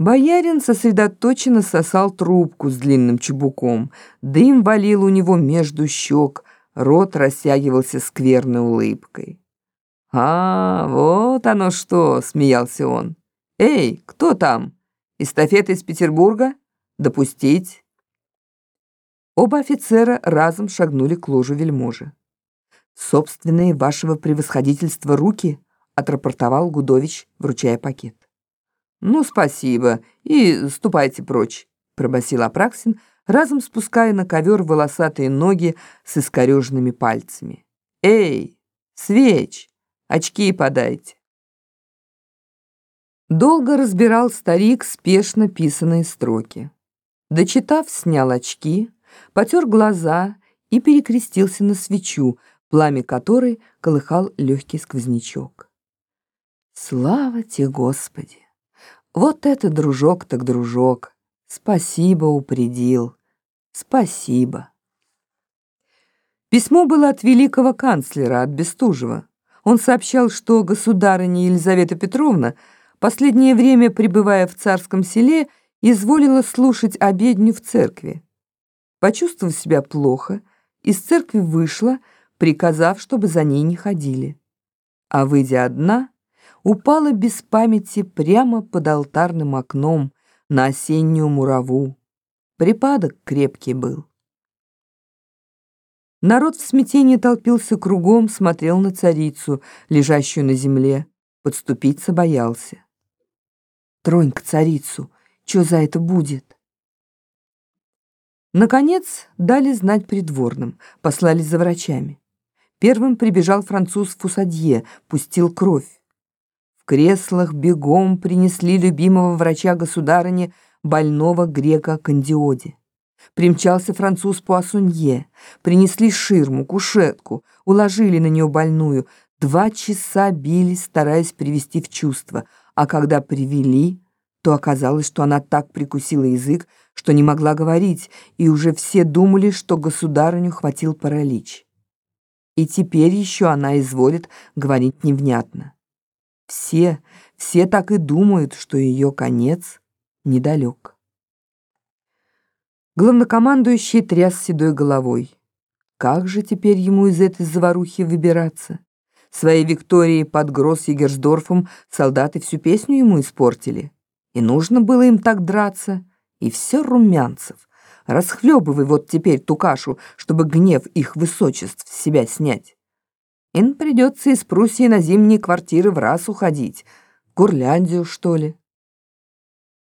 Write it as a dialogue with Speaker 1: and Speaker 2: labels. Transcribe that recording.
Speaker 1: Боярин сосредоточенно сосал трубку с длинным чубуком. Дым валил у него между щек, рот растягивался скверной улыбкой. «А, вот оно что!» — смеялся он. «Эй, кто там? Эстафета из Петербурга? Допустить!» Оба офицера разом шагнули к ложу вельможи. «Собственные вашего превосходительства руки!» — отрапортовал Гудович, вручая пакет. «Ну, спасибо, и ступайте прочь», — пробасил Апраксин, разом спуская на ковер волосатые ноги с искореженными пальцами. «Эй, свеч, очки подайте». Долго разбирал старик спешно писанные строки. Дочитав, снял очки, потер глаза и перекрестился на свечу, пламя которой колыхал легкий сквознячок. «Слава тебе, Господи!» Вот это дружок так дружок. Спасибо, упредил. Спасибо. Письмо было от великого канцлера, от Бестужева. Он сообщал, что государыня Елизавета Петровна, последнее время пребывая в царском селе, изволила слушать обедню в церкви. Почувствовав себя плохо, из церкви вышла, приказав, чтобы за ней не ходили. А выйдя одна, упала без памяти прямо под алтарным окном на осеннюю мураву. Припадок крепкий был. Народ в смятении толпился кругом, смотрел на царицу, лежащую на земле. Подступиться боялся. «Тронь к царицу, что за это будет?» Наконец дали знать придворным, послали за врачами. Первым прибежал француз Фусадье, пустил кровь креслах бегом принесли любимого врача государыни, больного грека Кандиоди. Примчался француз Пуассонье, принесли ширму, кушетку, уложили на нее больную, два часа бились, стараясь привести в чувство, а когда привели, то оказалось, что она так прикусила язык, что не могла говорить, и уже все думали, что государыню хватил паралич. И теперь еще она изволит говорить невнятно. Все, все так и думают, что ее конец недалек. Главнокомандующий тряс седой головой. Как же теперь ему из этой заварухи выбираться? Своей Викторией под Гросс-Егерсдорфом солдаты всю песню ему испортили. И нужно было им так драться. И все румянцев. Расхлебывай вот теперь ту кашу, чтобы гнев их высочеств с себя снять. Им придется из Пруссии на зимние квартиры в раз уходить. Курляндию, что ли?